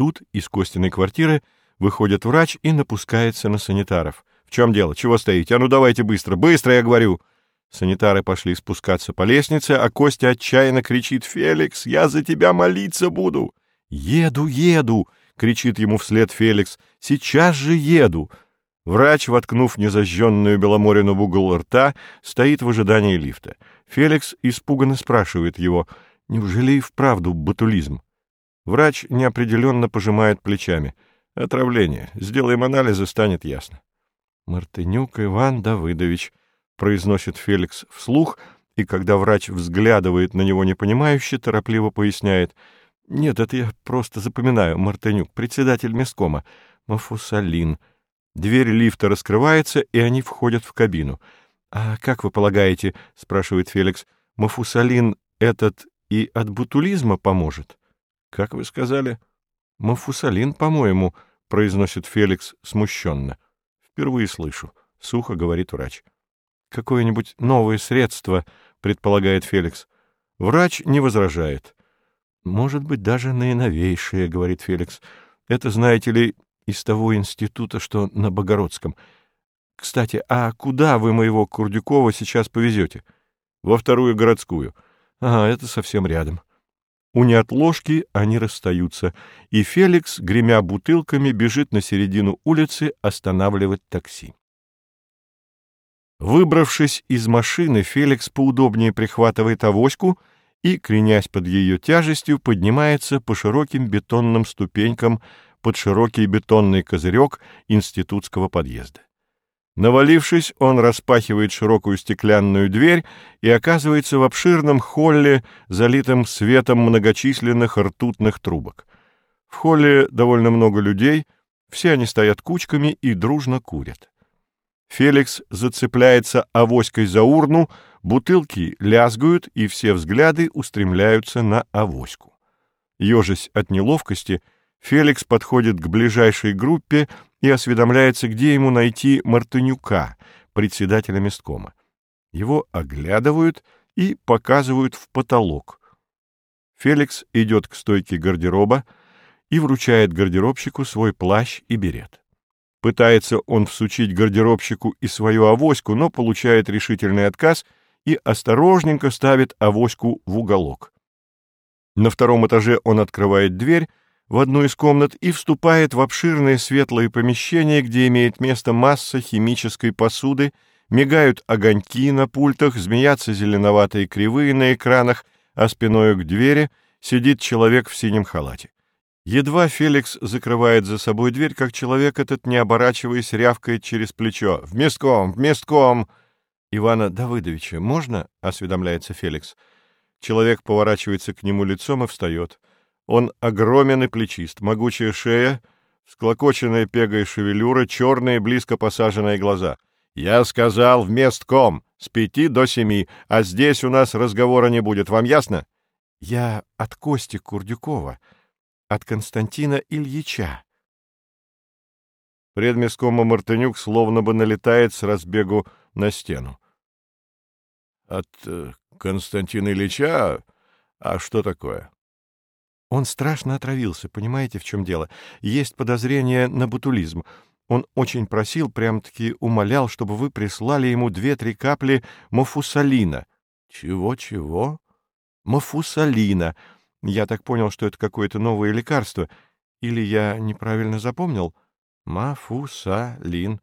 Тут из Костиной квартиры выходит врач и напускается на санитаров. «В чем дело? Чего стоите? А ну давайте быстро! Быстро, я говорю!» Санитары пошли спускаться по лестнице, а Костя отчаянно кричит «Феликс, я за тебя молиться буду!» «Еду, еду!» — кричит ему вслед Феликс. «Сейчас же еду!» Врач, воткнув незажженную Беломорину в угол рта, стоит в ожидании лифта. Феликс испуганно спрашивает его, «Неужели и вправду батулизм?» Врач неопределенно пожимает плечами. «Отравление. Сделаем анализы, станет ясно». «Мартынюк Иван Давыдович», — произносит Феликс вслух, и когда врач взглядывает на него непонимающе, торопливо поясняет. «Нет, это я просто запоминаю. Мартынюк, председатель месткома. Мафусалин». Дверь лифта раскрывается, и они входят в кабину. «А как вы полагаете, — спрашивает Феликс, — мафусалин этот и от бутулизма поможет?» «Как вы сказали?» «Мафусалин, по-моему», — произносит Феликс смущенно. «Впервые слышу», — сухо говорит врач. «Какое-нибудь новое средство», — предполагает Феликс. Врач не возражает. «Может быть, даже наиновейшее», — говорит Феликс. «Это, знаете ли, из того института, что на Богородском. Кстати, а куда вы моего Курдюкова сейчас повезете? Во вторую городскую. Ага, это совсем рядом. У неотложки они расстаются, и Феликс, гремя бутылками, бежит на середину улицы останавливать такси. Выбравшись из машины, Феликс поудобнее прихватывает авоську и, кренясь под ее тяжестью, поднимается по широким бетонным ступенькам под широкий бетонный козырек институтского подъезда. Навалившись, он распахивает широкую стеклянную дверь и оказывается в обширном холле, залитом светом многочисленных ртутных трубок. В холле довольно много людей, все они стоят кучками и дружно курят. Феликс зацепляется авоськой за урну, бутылки лязгают, и все взгляды устремляются на авоську. Ежась от неловкости — Феликс подходит к ближайшей группе и осведомляется, где ему найти Мартынюка, председателя месткома. Его оглядывают и показывают в потолок. Феликс идет к стойке гардероба и вручает гардеробщику свой плащ и берет. Пытается он всучить гардеробщику и свою авоську, но получает решительный отказ и осторожненько ставит авоську в уголок. На втором этаже он открывает дверь в одну из комнат и вступает в обширное светлое помещение, где имеет место масса химической посуды, мигают огоньки на пультах, змеятся зеленоватые кривые на экранах, а спиной к двери сидит человек в синем халате. Едва Феликс закрывает за собой дверь, как человек этот, не оборачиваясь, рявкает через плечо. «В местком! В местком!» «Ивана Давыдовича можно?» — осведомляется Феликс. Человек поворачивается к нему лицом и встает. Он огромен и плечист, могучая шея, склокоченная пегая шевелюра, черные близко посаженные глаза. «Я сказал в местком, с пяти до семи, а здесь у нас разговора не будет, вам ясно?» «Я от Кости Курдюкова, от Константина Ильича». Предместкома Мартынюк словно бы налетает с разбегу на стену. «От э, Константина Ильича? А что такое?» Он страшно отравился, понимаете, в чем дело? Есть подозрение на бутулизм. Он очень просил, прям-таки умолял, чтобы вы прислали ему две-три капли мофусалина. Чего-чего? Мофусалина. Я так понял, что это какое-то новое лекарство. Или я неправильно запомнил? Мафусалин.